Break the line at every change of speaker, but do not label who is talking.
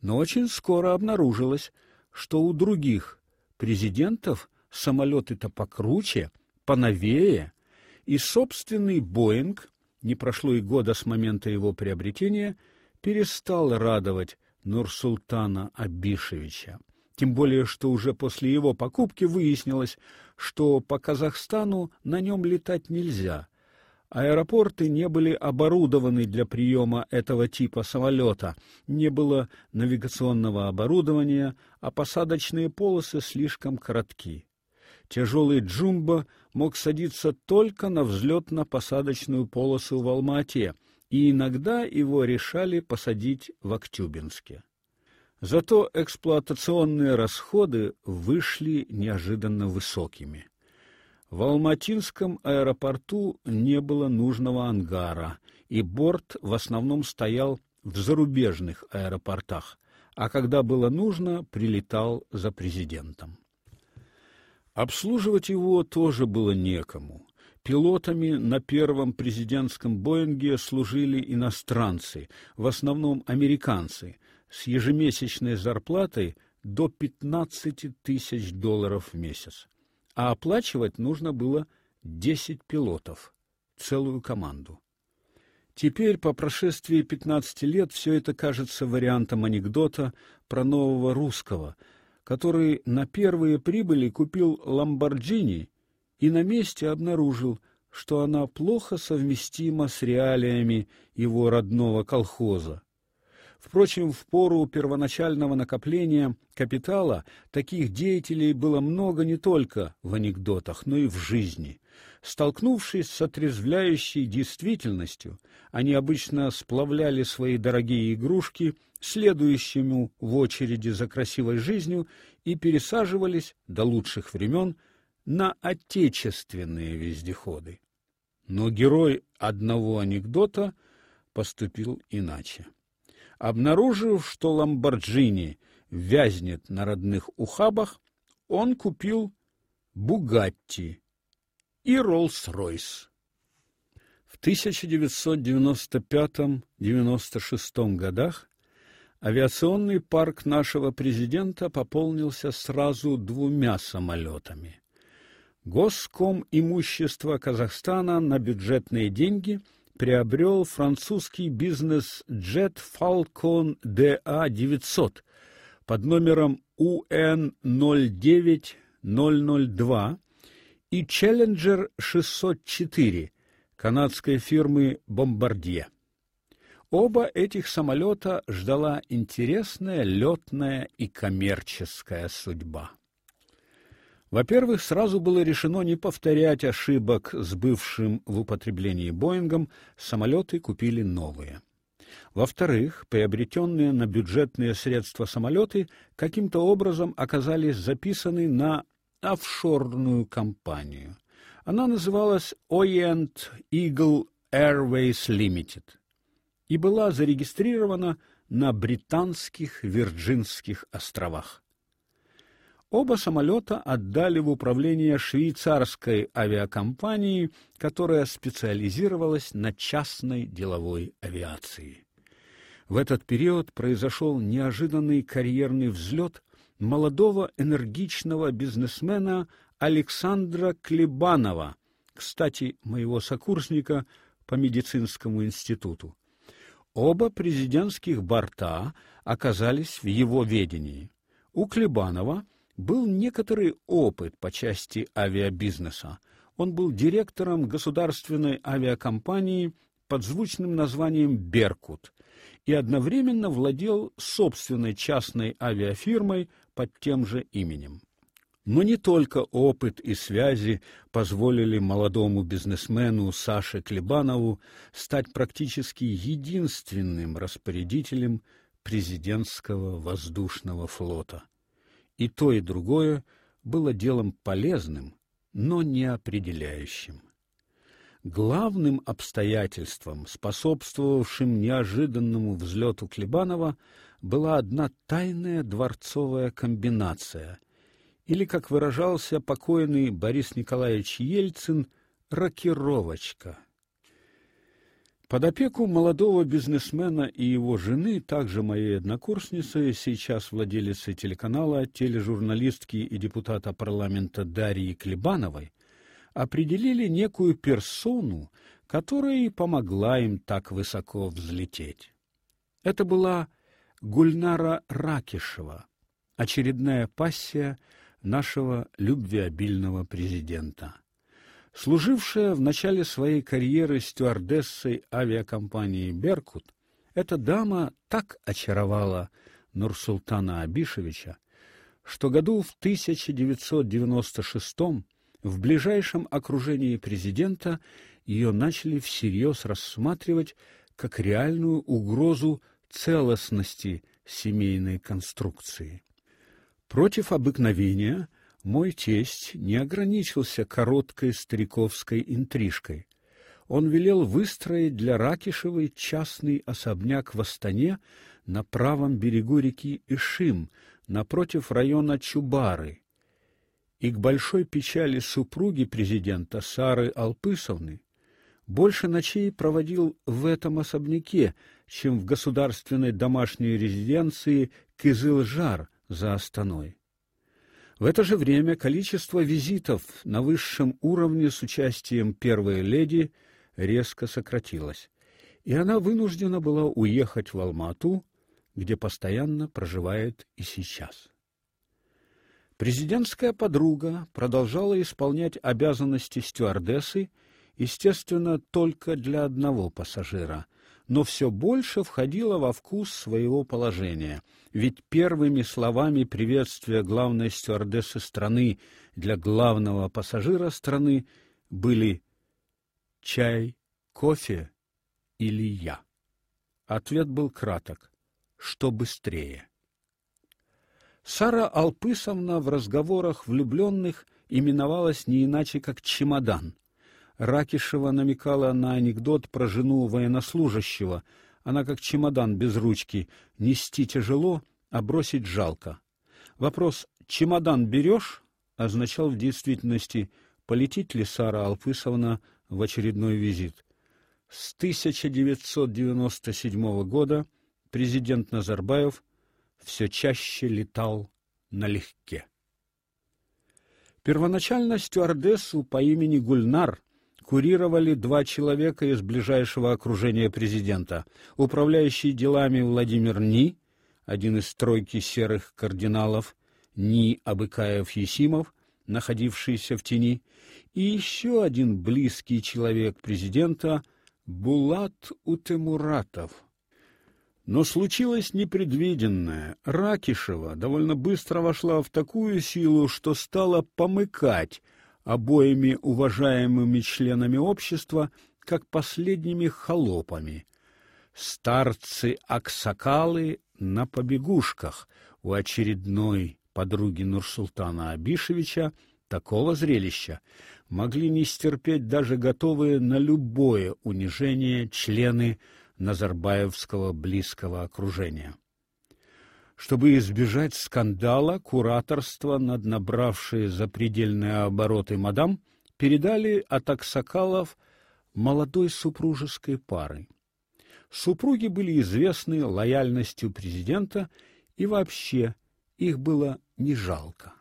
Но очень скоро обнаружилось, что у других президентов самолеты-то покруче, поновее, и собственный Боинг, не прошло и года с момента его приобретения, перестал радовать Нурсултана Абишевича. Тем более, что уже после его покупки выяснилось, что по Казахстану на нем летать нельзя. Аэропорты не были оборудованы для приема этого типа самолета, не было навигационного оборудования, а посадочные полосы слишком коротки. Тяжелый джумбо мог садиться только на взлетно-посадочную полосу в Алма-Ате, и иногда его решали посадить в Актюбинске. Зато эксплуатационные расходы вышли неожиданно высокими. В Алматинском аэропорту не было нужного ангара, и борт в основном стоял в зарубежных аэропортах, а когда было нужно, прилетал за президентом. Обслуживать его тоже было некому. Пилотами на первом президентском Боинге служили иностранцы, в основном американцы, с ежемесячной зарплатой до 15 тысяч долларов в месяц. А оплачивать нужно было 10 пилотов, целую команду. Теперь, по прошествии 15 лет, все это кажется вариантом анекдота про нового русского, который на первые прибыли купил Ламборджини и на месте обнаружил, что она плохо совместима с реалиями его родного колхоза. Впрочем, в пору первоначального накопления капитала таких деятелей было много не только в анекдотах, но и в жизни. Столкнувшись с отрезвляющей действительностью, они обычно сплавляли свои дорогие игрушки следующему в очереди за красивой жизнью и пересаживались до лучших времен на отечественные вездеходы. Но герой одного анекдота поступил иначе. Обнаружив, что Ламборджини вязнет на родных ухабах, он купил Бугатти и Роллс-Ройс. В 1995-96 годах авиационный парк нашего президента пополнился сразу двумя самолетами. Госком имущество Казахстана на бюджетные деньги – приобрел французский бизнес-джет Falcon DA-900 под номером UN09002 и Challenger 604 канадской фирмы Bombardier. Оба этих самолета ждала интересная летная и коммерческая судьба. Во-первых, сразу было решено не повторять ошибок с бывшим в употреблении Боингом, самолеты купили новые. Во-вторых, приобретенные на бюджетные средства самолеты каким-то образом оказались записаны на офшорную компанию. Она называлась Orient Eagle Airways Limited и была зарегистрирована на британских Вирджинских островах. Оба самолета отдали в управление швейцарской авиакомпании, которая специализировалась на частной деловой авиации. В этот период произошел неожиданный карьерный взлет молодого энергичного бизнесмена Александра Клебанова, кстати, моего сокурсника по медицинскому институту. Оба президентских борта оказались в его ведении. У Клебанова – был некоторый опыт по части авиабизнеса. Он был директором государственной авиакомпании под звучным названием Беркут и одновременно владел собственной частной авиафирмой под тем же именем. Но не только опыт и связи позволили молодому бизнесмену Саше Клебанову стать практически единственным распорядителем президентского воздушного флота. И то, и другое было делом полезным, но не определяющим. Главным обстоятельством, способствовавшим неожиданному взлету Клебанова, была одна тайная дворцовая комбинация, или, как выражался покойный Борис Николаевич Ельцин, рокировочка. Под опеку молодого бизнесмена и его жены, также моей однокурсницы, сейчас владелицы телеканала, тележурналистки и депутата парламента Дарьи Клебановой, определили некую персону, которая помогла им так высоко взлететь. Это была Гульнара Ракишева, очередная пассия нашего любвеобильного президента служившая в начале своей карьеры стюардессой авиакомпании Беркут, эта дама так очаровала Нурсултана Абишевича, что году в 1996 в ближайшем окружении президента ее начали всерьез рассматривать как реальную угрозу целостности семейной конструкции. Против обыкновения мой тесть не ограничился короткой стариковской интрижкой. Он велел выстроить для Ракишевой частный особняк в Астане на правом берегу реки Ишим, напротив района Чубары. И к большой печали супруги президента Сары Алпысовны больше ночей проводил в этом особняке, чем в государственной домашней резиденции Кызылжар за Астаной. В это же время количество визитов на высшем уровне с участием первой леди резко сократилось, и она вынуждена была уехать в Алмату, где постоянно проживает и сейчас. Президентская подруга продолжала исполнять обязанности стюардессы, естественно, только для одного пассажира — но все больше входила во вкус своего положения, ведь первыми словами приветствия главной стюардессы страны для главного пассажира страны были «Чай, кофе или я?» Ответ был краток «Что быстрее?». Сара Алпысовна в разговорах влюбленных именовалась не иначе, как «чемодан», Ракишева намекала на анекдот про жену военнослужащего. Она как чемодан без ручки, нести тяжело, а бросить жалко. Вопрос «чемодан берешь?» означал в действительности, полетит ли Сара Алпысовна в очередной визит. С 1997 года президент Назарбаев все чаще летал налегке. Первоначально стюардессу по имени Гульнар курировали два человека из ближайшего окружения президента: управляющий делами Владимир Ни, один из тройки серых кардиналов, Ни Абыкаев-Есимов, находившийся в тени, и еще один близкий человек президента Булат Утемуратов. Но случилось непредвиденное. Ракишева довольно быстро вошла в такую силу, что стала помыкать обоими уважаемыми членами общества как последними холопами. Старцы-аксакалы на побегушках у очередной подруги Нурсултана Абишевича такого зрелища могли не стерпеть даже готовые на любое унижение члены Назарбаевского близкого окружения. Чтобы избежать скандала, кураторство над набравшей запредельные обороты мадам передали от Аксакалов молодой супружеской пары. Супруги были известны лояльностью президента, и вообще их было не жалко.